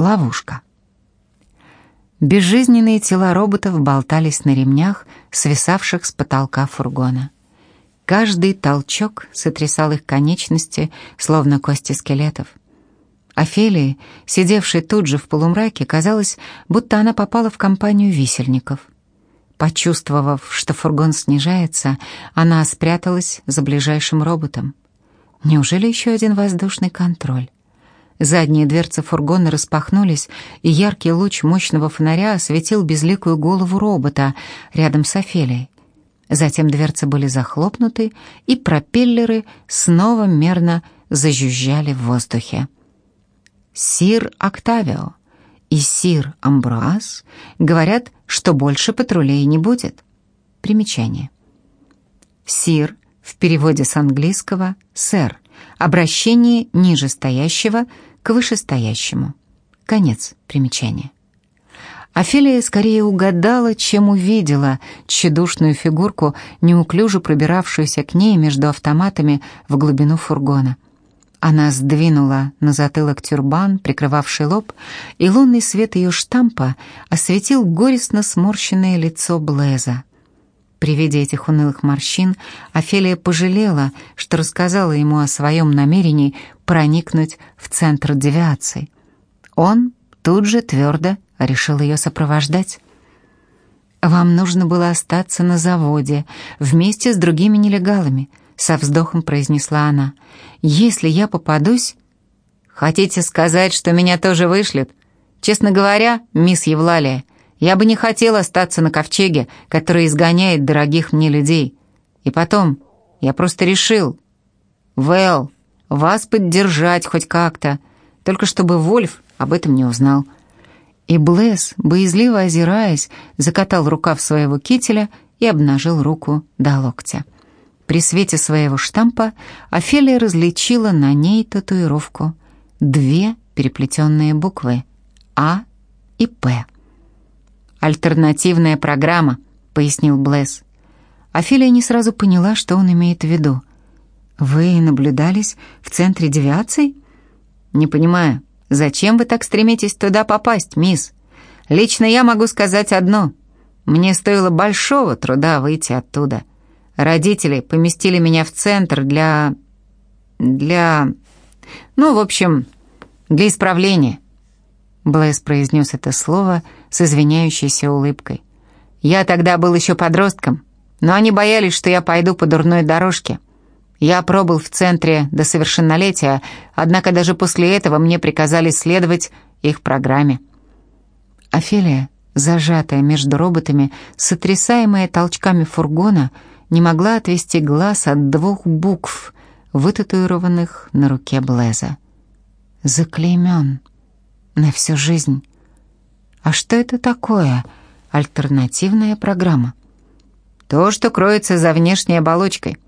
Ловушка. Безжизненные тела роботов болтались на ремнях, свисавших с потолка фургона. Каждый толчок сотрясал их конечности, словно кости скелетов. Офелии, сидевшей тут же в полумраке, казалось, будто она попала в компанию висельников. Почувствовав, что фургон снижается, она спряталась за ближайшим роботом. Неужели еще один воздушный контроль? Задние дверцы фургона распахнулись, и яркий луч мощного фонаря осветил безликую голову робота рядом с Офелией. Затем дверцы были захлопнуты, и пропеллеры снова мерно зажужжали в воздухе. Сир Октавио и сир Амбруаз говорят, что больше патрулей не будет. Примечание. Сир в переводе с английского «сэр», обращение нижестоящего к вышестоящему. Конец примечания. Офелия скорее угадала, чем увидела тщедушную фигурку, неуклюже пробиравшуюся к ней между автоматами в глубину фургона. Она сдвинула на затылок тюрбан, прикрывавший лоб, и лунный свет ее штампа осветил горестно сморщенное лицо Блеза. При виде этих унылых морщин Офелия пожалела, что рассказала ему о своем намерении проникнуть в центр девиации. Он тут же твердо решил ее сопровождать. «Вам нужно было остаться на заводе вместе с другими нелегалами», со вздохом произнесла она. «Если я попадусь...» «Хотите сказать, что меня тоже вышлют? Честно говоря, мисс Евлалия, я бы не хотел остаться на ковчеге, который изгоняет дорогих мне людей. И потом, я просто решил, Вэл, вас поддержать хоть как-то, только чтобы Вольф об этом не узнал. И Блесс, боязливо озираясь, закатал рукав своего кителя и обнажил руку до локтя. При свете своего штампа Офелия различила на ней татуировку. Две переплетенные буквы «А» и «П». «Альтернативная программа», — пояснил Блесс. Офелия не сразу поняла, что он имеет в виду. «Вы наблюдались в центре девиаций?» «Не понимаю, зачем вы так стремитесь туда попасть, мисс? Лично я могу сказать одно. Мне стоило большого труда выйти оттуда. Родители поместили меня в центр для... для... ну, в общем, для исправления». Блэс произнес это слово с извиняющейся улыбкой. «Я тогда был еще подростком, но они боялись, что я пойду по дурной дорожке. Я пробыл в центре до совершеннолетия, однако даже после этого мне приказали следовать их программе». Офелия, зажатая между роботами, сотрясаемая толчками фургона, не могла отвести глаз от двух букв, вытатуированных на руке Блеза. «Заклеймен» на всю жизнь. А что это такое альтернативная программа? То, что кроется за внешней оболочкой.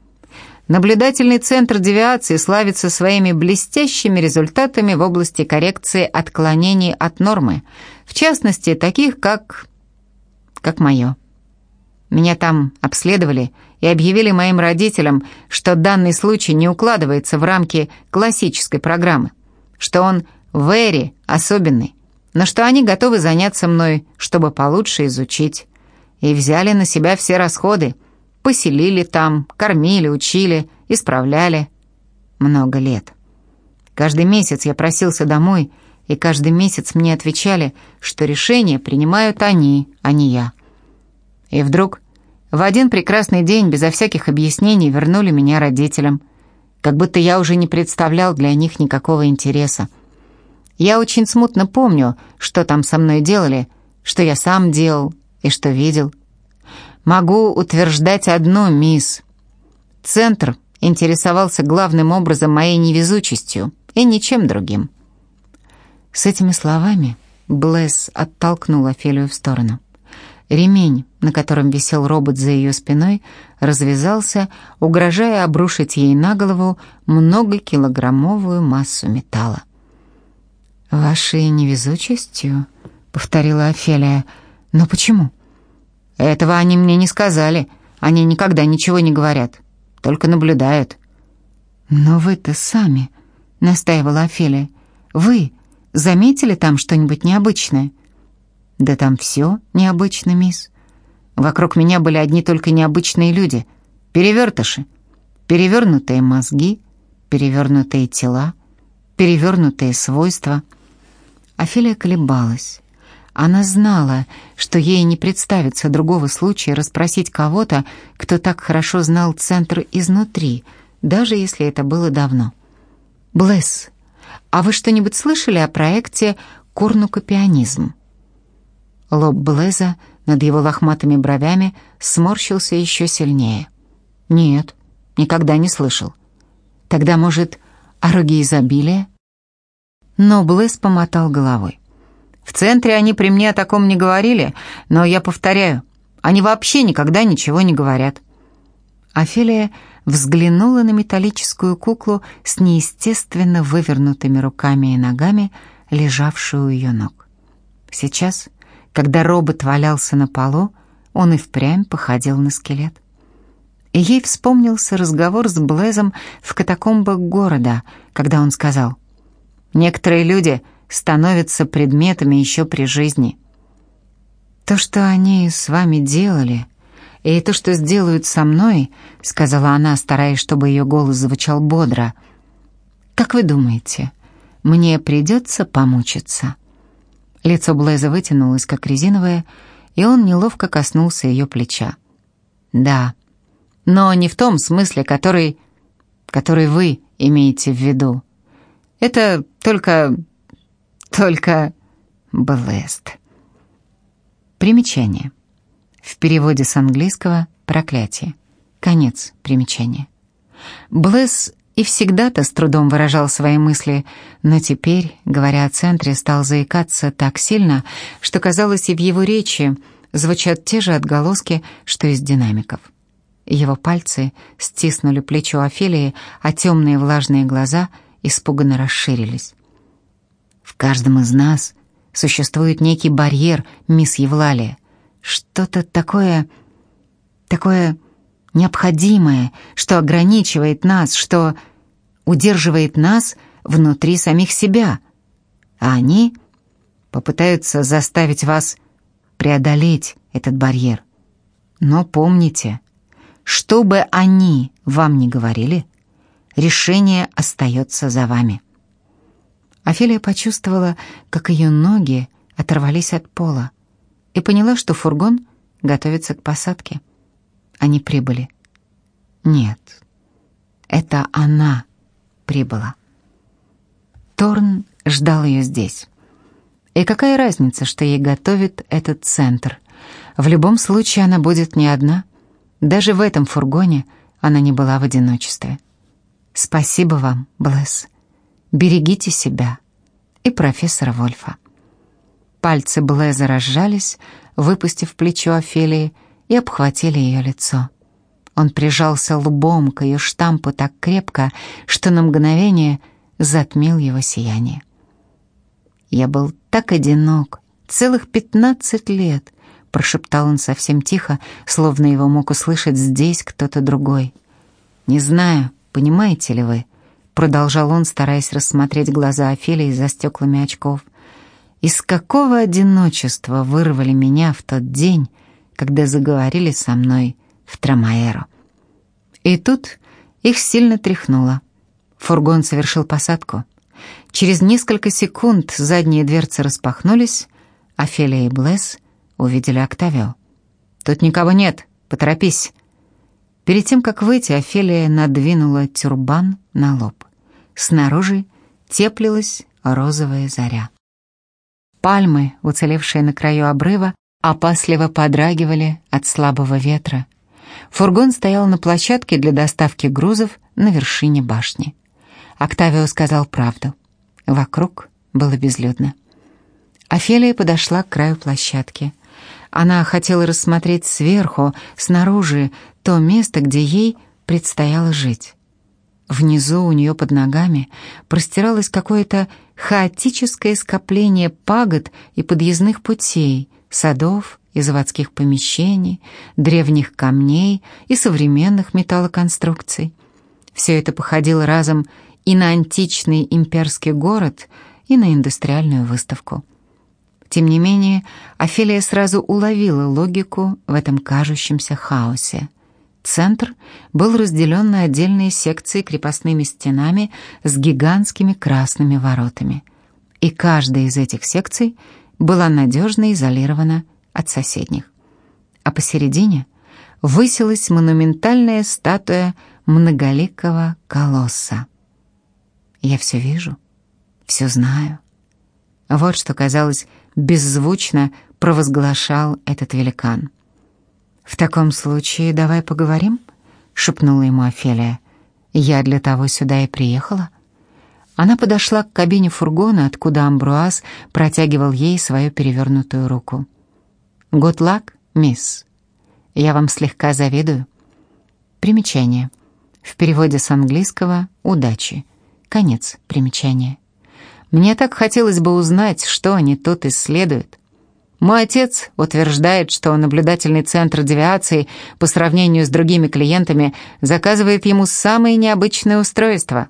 Наблюдательный центр девиации славится своими блестящими результатами в области коррекции отклонений от нормы, в частности, таких как... как мое. Меня там обследовали и объявили моим родителям, что данный случай не укладывается в рамки классической программы, что он Вэри особенный, но что они готовы заняться мной, чтобы получше изучить. И взяли на себя все расходы. Поселили там, кормили, учили, исправляли. Много лет. Каждый месяц я просился домой, и каждый месяц мне отвечали, что решения принимают они, а не я. И вдруг в один прекрасный день безо всяких объяснений вернули меня родителям, как будто я уже не представлял для них никакого интереса. Я очень смутно помню, что там со мной делали, что я сам делал и что видел. Могу утверждать одно, мисс. Центр интересовался главным образом моей невезучестью и ничем другим. С этими словами Блесс оттолкнул Офелию в сторону. Ремень, на котором висел робот за ее спиной, развязался, угрожая обрушить ей на голову многокилограммовую массу металла. «Вашей невезучестью?» — повторила Офелия. «Но почему?» «Этого они мне не сказали. Они никогда ничего не говорят, только наблюдают». «Но вы-то сами», — настаивала Офелия. «Вы, заметили там что-нибудь необычное?» «Да там все необычно, мисс. Вокруг меня были одни только необычные люди. Перевертыши. Перевернутые мозги, перевернутые тела, перевернутые свойства». Офелия колебалась. Она знала, что ей не представится другого случая расспросить кого-то, кто так хорошо знал центр изнутри, даже если это было давно. «Блесс, а вы что-нибудь слышали о проекте «Корнукопианизм»?» Лоб Блеза над его лохматыми бровями сморщился еще сильнее. «Нет, никогда не слышал. Тогда, может, о роге изобилия?» Но Блэс помотал головой. В центре они при мне о таком не говорили, но я повторяю, они вообще никогда ничего не говорят». Офелия взглянула на металлическую куклу с неестественно вывернутыми руками и ногами, лежавшую у ее ног. Сейчас, когда робот валялся на полу, он и впрямь походил на скелет. И ей вспомнился разговор с Блезом в катакомбах города, когда он сказал, «Некоторые люди становятся предметами еще при жизни. «То, что они с вами делали, и то, что сделают со мной», — сказала она, стараясь, чтобы ее голос звучал бодро, «как вы думаете, мне придется помучиться?» Лицо Блэза вытянулось, как резиновое, и он неловко коснулся ее плеча. «Да, но не в том смысле, который... который вы имеете в виду. Это только только blessed. Примечание. В переводе с английского «проклятие». Конец примечания. Блесс и всегда-то с трудом выражал свои мысли, но теперь, говоря о центре, стал заикаться так сильно, что, казалось, и в его речи звучат те же отголоски, что из динамиков. Его пальцы стиснули плечо Офелии, а темные влажные глаза испуганно расширились. В каждом из нас существует некий барьер, мисс Евлалия. Что-то такое... такое необходимое, что ограничивает нас, что удерживает нас внутри самих себя. А они попытаются заставить вас преодолеть этот барьер. Но помните, что бы они вам ни говорили, решение остается за вами. Офелия почувствовала, как ее ноги оторвались от пола и поняла, что фургон готовится к посадке. Они прибыли. Нет, это она прибыла. Торн ждал ее здесь. И какая разница, что ей готовит этот центр? В любом случае она будет не одна. Даже в этом фургоне она не была в одиночестве. Спасибо вам, Блесс. Берегите себя и профессора Вольфа. Пальцы Блеза разжались, выпустив плечо Офелии, и обхватили ее лицо. Он прижался лбом к ее штампу так крепко, что на мгновение затмил его сияние. «Я был так одинок, целых пятнадцать лет», — прошептал он совсем тихо, словно его мог услышать здесь кто-то другой. «Не знаю, понимаете ли вы, продолжал он, стараясь рассмотреть глаза Офелии за стеклами очков. Из какого одиночества вырвали меня в тот день, когда заговорили со мной в Трамаэро. И тут их сильно тряхнуло. Фургон совершил посадку. Через несколько секунд задние дверцы распахнулись, Офелия и Блесс увидели Октавио. «Тут никого нет, поторопись», Перед тем, как выйти, Офелия надвинула тюрбан на лоб. Снаружи теплилась розовая заря. Пальмы, уцелевшие на краю обрыва, опасливо подрагивали от слабого ветра. Фургон стоял на площадке для доставки грузов на вершине башни. Октавио сказал правду. Вокруг было безлюдно. Офелия подошла к краю площадки. Она хотела рассмотреть сверху, снаружи, то место, где ей предстояло жить. Внизу у нее под ногами простиралось какое-то хаотическое скопление пагод и подъездных путей, садов и заводских помещений, древних камней и современных металлоконструкций. Все это походило разом и на античный имперский город, и на индустриальную выставку. Тем не менее, Офелия сразу уловила логику в этом кажущемся хаосе. Центр был разделен на отдельные секции крепостными стенами с гигантскими красными воротами. И каждая из этих секций была надежно изолирована от соседних. А посередине высилась монументальная статуя многоликого колосса. Я все вижу, все знаю. Вот что, казалось, беззвучно провозглашал этот великан. «В таком случае давай поговорим», — шепнула ему Офелия. «Я для того сюда и приехала». Она подошла к кабине фургона, откуда Амбруаз протягивал ей свою перевернутую руку. «Good luck, мисс. Я вам слегка завидую». Примечание. В переводе с английского «удачи». Конец примечания. Мне так хотелось бы узнать, что они тут исследуют. Мой отец утверждает, что наблюдательный центр девиации по сравнению с другими клиентами заказывает ему самые необычные устройства.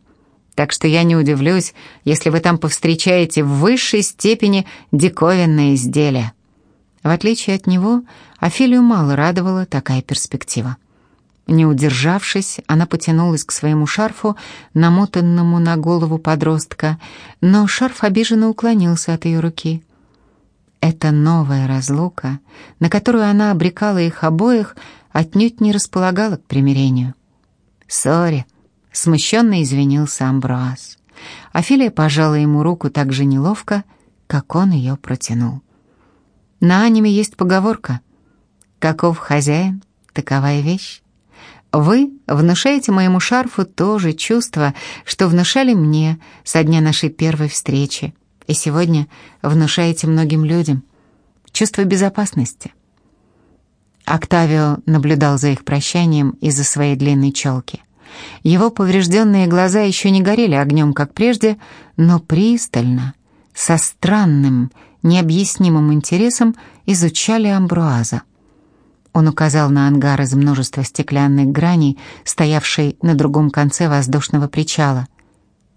Так что я не удивлюсь, если вы там повстречаете в высшей степени диковинные изделия. В отличие от него, Афилию мало радовала такая перспектива. Не удержавшись, она потянулась к своему шарфу, намотанному на голову подростка, но шарф обиженно уклонился от ее руки. Эта новая разлука, на которую она обрекала их обоих, отнюдь не располагала к примирению. «Сори», — смущенно извинился Амброаз. Афилия пожала ему руку так же неловко, как он ее протянул. На аниме есть поговорка «Каков хозяин, такова и вещь». Вы внушаете моему шарфу то же чувство, что внушали мне со дня нашей первой встречи, и сегодня внушаете многим людям чувство безопасности. Октавио наблюдал за их прощанием из-за своей длинной челки. Его поврежденные глаза еще не горели огнем, как прежде, но пристально, со странным, необъяснимым интересом изучали Амбруаза. Он указал на ангар из множества стеклянных граней, стоявший на другом конце воздушного причала.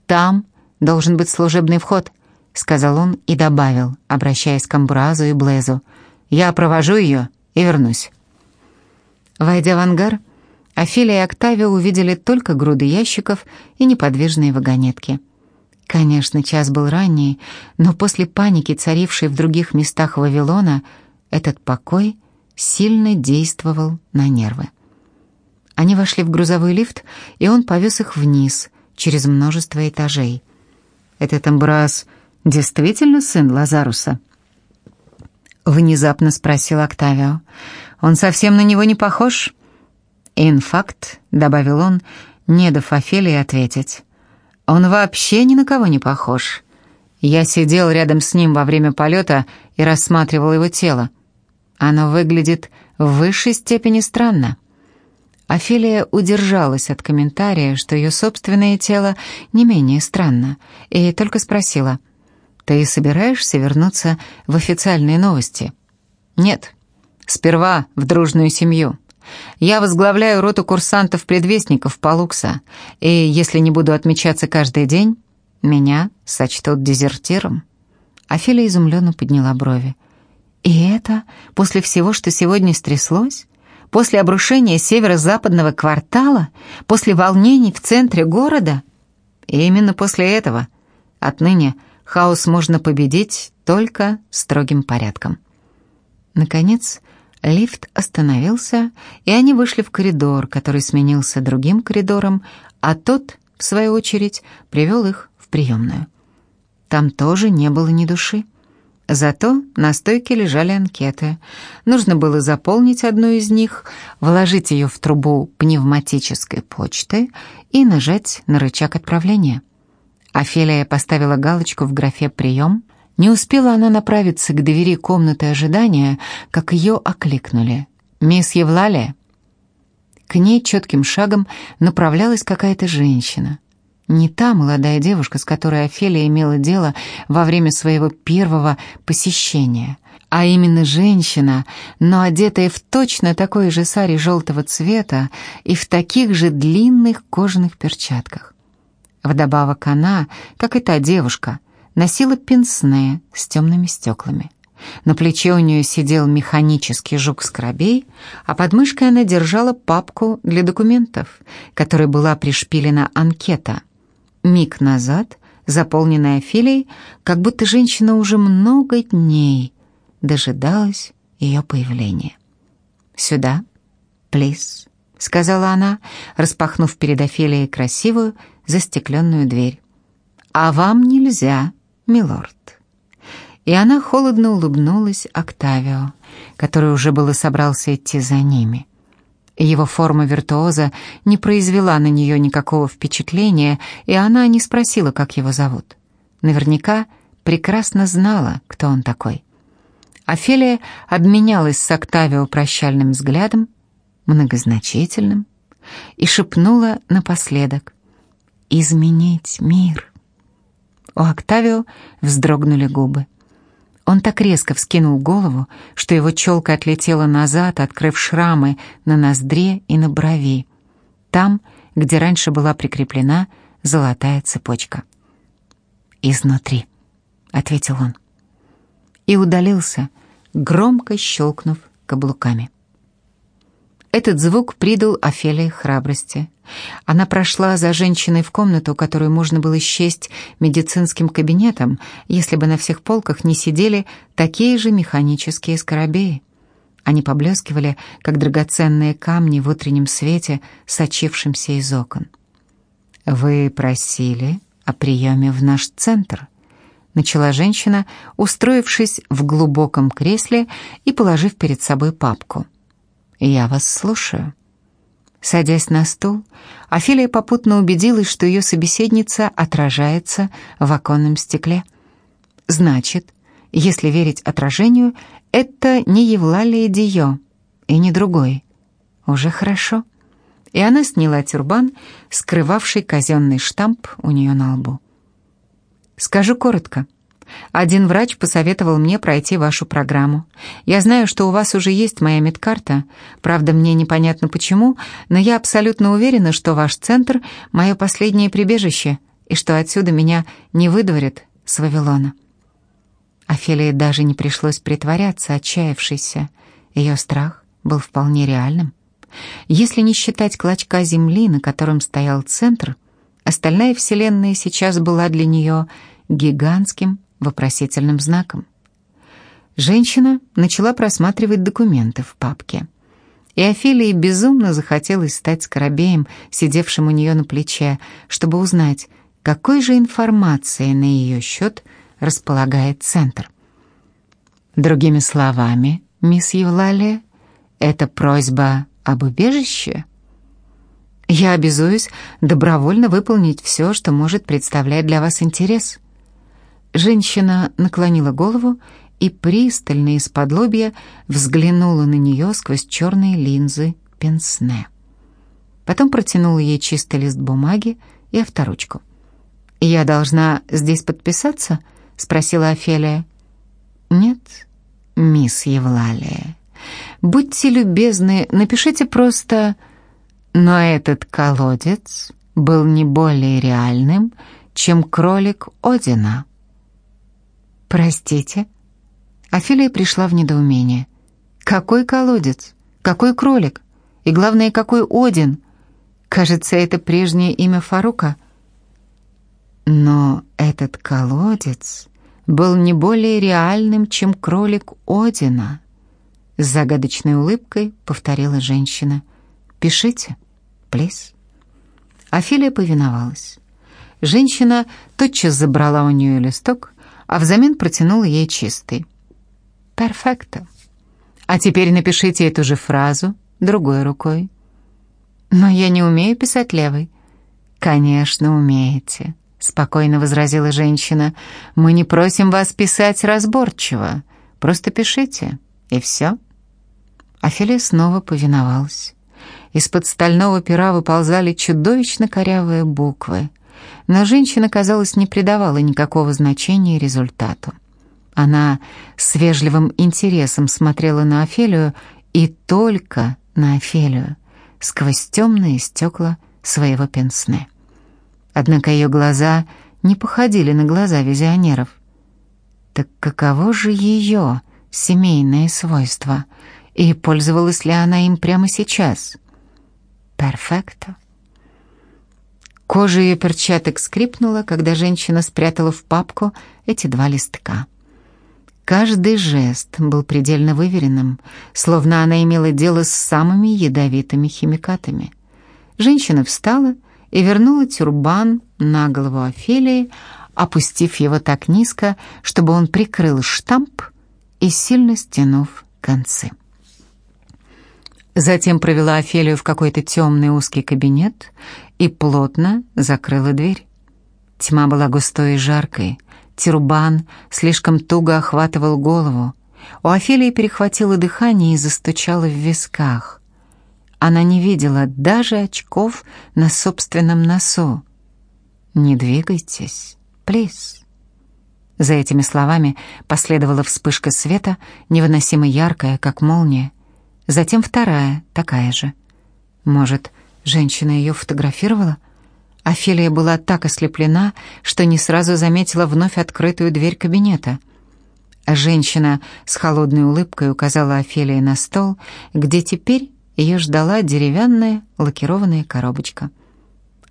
«Там должен быть служебный вход», — сказал он и добавил, обращаясь к Амбразу и Блезу. «Я провожу ее и вернусь». Войдя в ангар, Офелия и Октавио увидели только груды ящиков и неподвижные вагонетки. Конечно, час был ранний, но после паники, царившей в других местах Вавилона, этот покой — сильно действовал на нервы. Они вошли в грузовой лифт, и он повез их вниз, через множество этажей. «Этот Амбраз действительно сын Лазаруса?» Внезапно спросил Октавио. «Он совсем на него не похож?» «Инфакт», — добавил он, не дав Офелии ответить. «Он вообще ни на кого не похож. Я сидел рядом с ним во время полета и рассматривал его тело. Оно выглядит в высшей степени странно. Офелия удержалась от комментария, что ее собственное тело не менее странно, и только спросила, «Ты собираешься вернуться в официальные новости?» «Нет. Сперва в дружную семью. Я возглавляю роту курсантов-предвестников Палукса, и если не буду отмечаться каждый день, меня сочтут дезертиром». Офелия изумленно подняла брови. И это после всего, что сегодня стряслось? После обрушения северо-западного квартала? После волнений в центре города? И именно после этого. Отныне хаос можно победить только строгим порядком. Наконец, лифт остановился, и они вышли в коридор, который сменился другим коридором, а тот, в свою очередь, привел их в приемную. Там тоже не было ни души. Зато на стойке лежали анкеты. Нужно было заполнить одну из них, вложить ее в трубу пневматической почты и нажать на рычаг отправления. Офелия поставила галочку в графе «Прием». Не успела она направиться к двери комнаты ожидания, как ее окликнули. «Мисс Евлалия?» К ней четким шагом направлялась какая-то женщина. Не та молодая девушка, с которой Офелия имела дело во время своего первого посещения, а именно женщина, но одетая в точно такой же саре желтого цвета и в таких же длинных кожаных перчатках. Вдобавок она, как и та девушка, носила пенсне с темными стеклами. На плече у нее сидел механический жук-скоробей, а под мышкой она держала папку для документов, которой была пришпилена анкета. Миг назад, заполненная филей, как будто женщина уже много дней дожидалась ее появления. «Сюда, плиз», — сказала она, распахнув перед Офелией красивую застекленную дверь. «А вам нельзя, милорд». И она холодно улыбнулась Октавио, который уже было собрался идти за ними. Его форма виртуоза не произвела на нее никакого впечатления, и она не спросила, как его зовут. Наверняка прекрасно знала, кто он такой. Офелия обменялась с Октавио прощальным взглядом, многозначительным, и шепнула напоследок «Изменить мир». У Октавио вздрогнули губы. Он так резко вскинул голову, что его челка отлетела назад, открыв шрамы на ноздре и на брови, там, где раньше была прикреплена золотая цепочка. «Изнутри», — ответил он. И удалился, громко щелкнув каблуками. Этот звук придал Офелии храбрости. Она прошла за женщиной в комнату, которую можно было счесть медицинским кабинетом, если бы на всех полках не сидели такие же механические скоробеи. Они поблескивали, как драгоценные камни в утреннем свете, сочившемся из окон. «Вы просили о приеме в наш центр», — начала женщина, устроившись в глубоком кресле и положив перед собой папку. «Я вас слушаю». Садясь на стул, Офелия попутно убедилась, что ее собеседница отражается в оконном стекле. Значит, если верить отражению, это не Евлалия Дио и не другой. Уже хорошо. И она сняла тюрбан, скрывавший казенный штамп у нее на лбу. «Скажу коротко. Один врач посоветовал мне пройти вашу программу. Я знаю, что у вас уже есть моя медкарта. Правда, мне непонятно почему, но я абсолютно уверена, что ваш центр — мое последнее прибежище, и что отсюда меня не выдворят с Вавилона». Офелии даже не пришлось притворяться, отчаявшейся. Ее страх был вполне реальным. Если не считать клочка земли, на котором стоял центр, остальная вселенная сейчас была для нее гигантским вопросительным знаком. Женщина начала просматривать документы в папке. И Офелии безумно захотелось стать скоробеем, сидевшим у нее на плече, чтобы узнать, какой же информацией на ее счет располагает Центр. Другими словами, мисс Евлалия, это просьба об убежище? Я обязуюсь добровольно выполнить все, что может представлять для вас интерес. Женщина наклонила голову и пристально из-под лобья взглянула на нее сквозь черные линзы пенсне. Потом протянула ей чистый лист бумаги и авторучку. «Я должна здесь подписаться?» — спросила Офелия. «Нет, мисс Евлалия. Будьте любезны, напишите просто «Но этот колодец был не более реальным, чем кролик Одина». «Простите?» Офелия пришла в недоумение. «Какой колодец? Какой кролик? И главное, какой Один? Кажется, это прежнее имя Фарука». Но этот колодец был не более реальным, чем кролик Одина. С загадочной улыбкой повторила женщина. «Пишите, плиз». Офелия повиновалась. Женщина тотчас забрала у нее листок, а взамен протянула ей чистый. «Перфекто. А теперь напишите эту же фразу другой рукой». «Но я не умею писать левой». «Конечно, умеете», — спокойно возразила женщина. «Мы не просим вас писать разборчиво. Просто пишите, и все». Офелия снова повиновалась. Из-под стального пера выползали чудовищно корявые буквы — но женщина, казалось, не придавала никакого значения результату. Она с вежливым интересом смотрела на Офелию и только на Офелию, сквозь темные стекла своего пенсне. Однако ее глаза не походили на глаза визионеров. Так каково же ее семейное свойство, и пользовалась ли она им прямо сейчас? Перфекто. Кожа ее перчаток скрипнула, когда женщина спрятала в папку эти два листка. Каждый жест был предельно выверенным, словно она имела дело с самыми ядовитыми химикатами. Женщина встала и вернула тюрбан на голову Офелии, опустив его так низко, чтобы он прикрыл штамп и сильно стянув концы. Затем провела Офелию в какой-то темный узкий кабинет и плотно закрыла дверь. Тьма была густой и жаркой, Тюрбан слишком туго охватывал голову. У Офелии перехватило дыхание и застучало в висках. Она не видела даже очков на собственном носу. «Не двигайтесь, плиз». За этими словами последовала вспышка света, невыносимо яркая, как молния. Затем вторая, такая же. Может, женщина ее фотографировала? Офелия была так ослеплена, что не сразу заметила вновь открытую дверь кабинета. Женщина с холодной улыбкой указала Офелии на стол, где теперь ее ждала деревянная лакированная коробочка.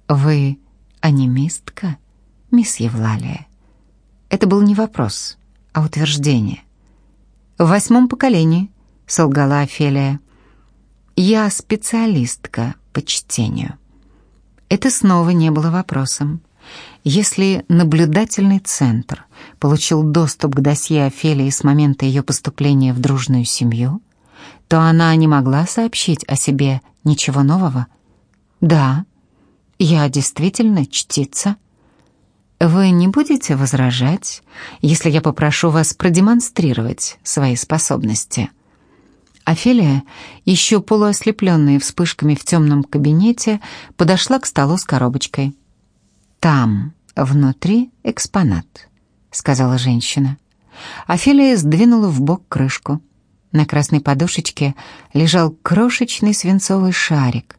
«Вы анимистка, мисс Евлалия?» Это был не вопрос, а утверждение. «В восьмом поколении», — солгала Офелия. «Я специалистка по чтению». Это снова не было вопросом. Если наблюдательный центр получил доступ к досье Офелии с момента ее поступления в дружную семью, то она не могла сообщить о себе ничего нового. «Да, я действительно чтица». «Вы не будете возражать, если я попрошу вас продемонстрировать свои способности?» Офелия, еще полуослепленная вспышками в темном кабинете, подошла к столу с коробочкой. «Там, внутри, экспонат», — сказала женщина. Офелия сдвинула в бок крышку. На красной подушечке лежал крошечный свинцовый шарик.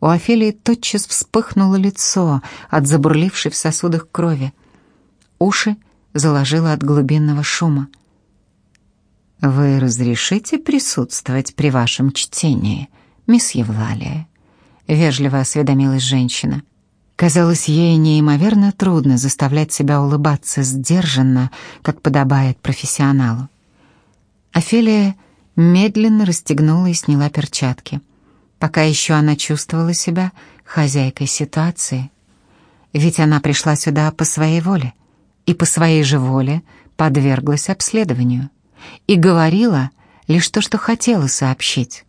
У Офелии тотчас вспыхнуло лицо от забурлившей в сосудах крови. Уши заложило от глубинного шума. «Вы разрешите присутствовать при вашем чтении, мисс Евлалия?» — вежливо осведомилась женщина. Казалось, ей неимоверно трудно заставлять себя улыбаться сдержанно, как подобает профессионалу. Офелия медленно расстегнула и сняла перчатки. Пока еще она чувствовала себя хозяйкой ситуации. Ведь она пришла сюда по своей воле, и по своей же воле подверглась обследованию и говорила лишь то, что хотела сообщить.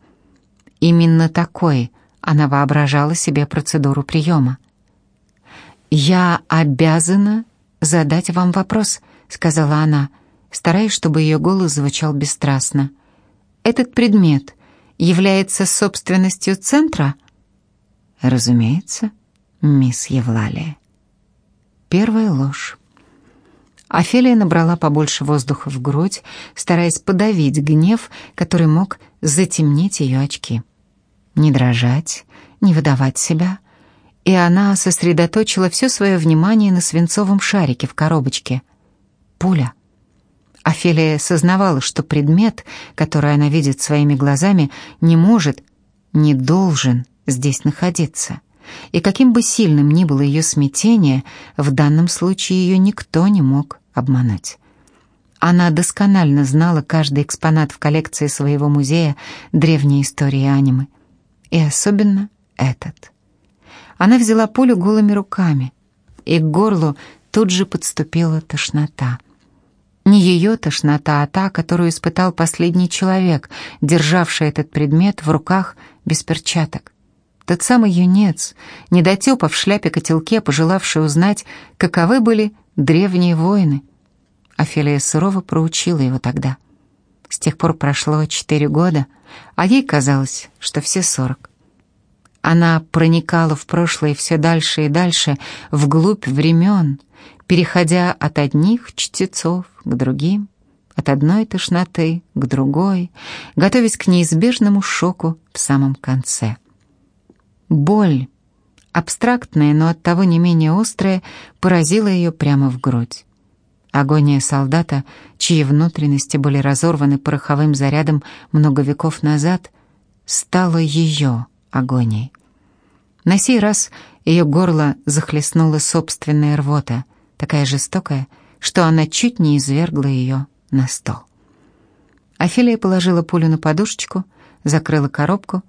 Именно такой она воображала себе процедуру приема. «Я обязана задать вам вопрос», — сказала она, стараясь, чтобы ее голос звучал бесстрастно. «Этот предмет является собственностью центра?» «Разумеется, мисс Евлалия». Первая ложь. Офелия набрала побольше воздуха в грудь, стараясь подавить гнев, который мог затемнить ее очки. Не дрожать, не выдавать себя. И она сосредоточила все свое внимание на свинцовом шарике в коробочке. Пуля. Офелия сознавала, что предмет, который она видит своими глазами, не может, не должен здесь находиться. И каким бы сильным ни было ее смятение, в данном случае ее никто не мог обмануть. Она досконально знала каждый экспонат в коллекции своего музея древней истории анимы. И особенно этот. Она взяла пулю голыми руками, и к горлу тут же подступила тошнота. Не ее тошнота, а та, которую испытал последний человек, державший этот предмет в руках без перчаток. Тот самый юнец, недотепа в шляпе-котелке, пожелавший узнать, каковы были древние воины. Офелия сурово проучила его тогда. С тех пор прошло четыре года, а ей казалось, что все сорок. Она проникала в прошлое все дальше и дальше, вглубь времен, переходя от одних чтецов к другим, от одной тошноты к другой, готовясь к неизбежному шоку в самом конце — Боль, абстрактное, но оттого не менее острое, поразило ее прямо в грудь. Агония солдата, чьи внутренности были разорваны пороховым зарядом много веков назад, стала ее агонией. На сей раз ее горло захлестнула собственная рвота, такая жестокая, что она чуть не извергла ее на стол. Офелия положила пулю на подушечку, закрыла коробку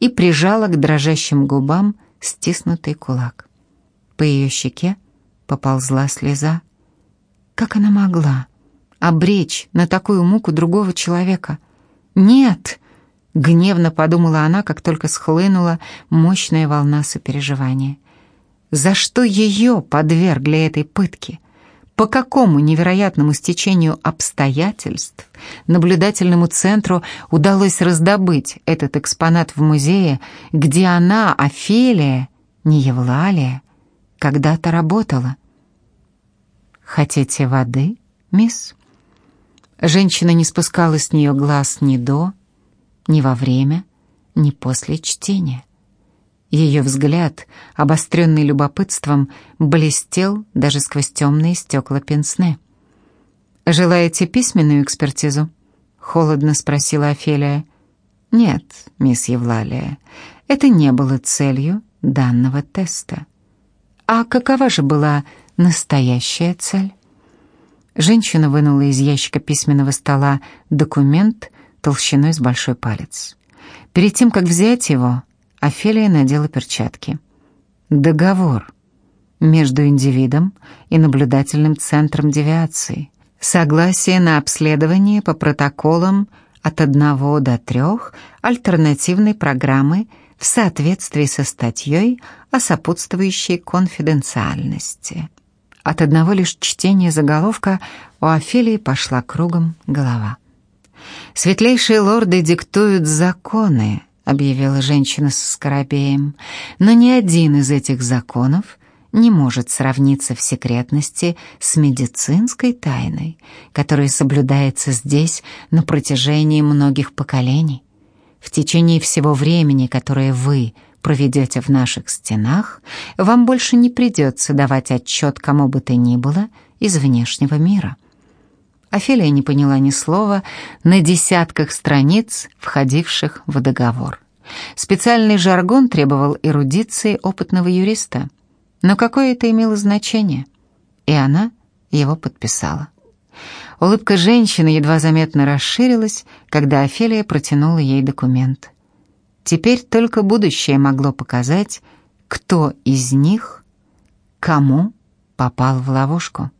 и прижала к дрожащим губам стиснутый кулак. По ее щеке поползла слеза. Как она могла обречь на такую муку другого человека? «Нет!» — гневно подумала она, как только схлынула мощная волна сопереживания. «За что ее подвергли этой пытке?» По какому невероятному стечению обстоятельств наблюдательному центру удалось раздобыть этот экспонат в музее, где она, Офелия, не Евлалия, когда-то работала. «Хотите воды, мисс?» Женщина не спускала с нее глаз ни до, ни во время, ни после чтения. Ее взгляд, обостренный любопытством, блестел даже сквозь темные стекла пенсне. «Желаете письменную экспертизу?» — холодно спросила Офелия. «Нет, мисс Евлалия, это не было целью данного теста. А какова же была настоящая цель?» Женщина вынула из ящика письменного стола документ толщиной с большой палец. Перед тем, как взять его, Офелия надела перчатки. Договор между индивидом и наблюдательным центром девиации. Согласие на обследование по протоколам от 1 до 3 альтернативной программы в соответствии со статьей о сопутствующей конфиденциальности. От одного лишь чтения заголовка у Офелии пошла кругом голова. Светлейшие лорды диктуют законы, — объявила женщина со скоробеем, «но ни один из этих законов не может сравниться в секретности с медицинской тайной, которая соблюдается здесь на протяжении многих поколений. В течение всего времени, которое вы проведете в наших стенах, вам больше не придется давать отчет кому бы то ни было из внешнего мира». Офелия не поняла ни слова на десятках страниц, входивших в договор. Специальный жаргон требовал эрудиции опытного юриста. Но какое это имело значение? И она его подписала. Улыбка женщины едва заметно расширилась, когда Офелия протянула ей документ. Теперь только будущее могло показать, кто из них кому попал в ловушку.